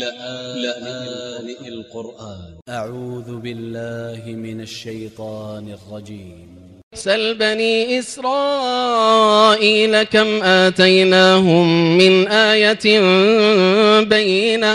لآن القرآن. أ ع و ذ ب ا ل ل ه من ا ل ش ي ط ا ن ا ل ج ي م سل بني إسرائيل كم آتيناهم من آية بينة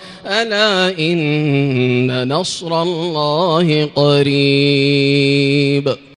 ألا إن نصر الله قريب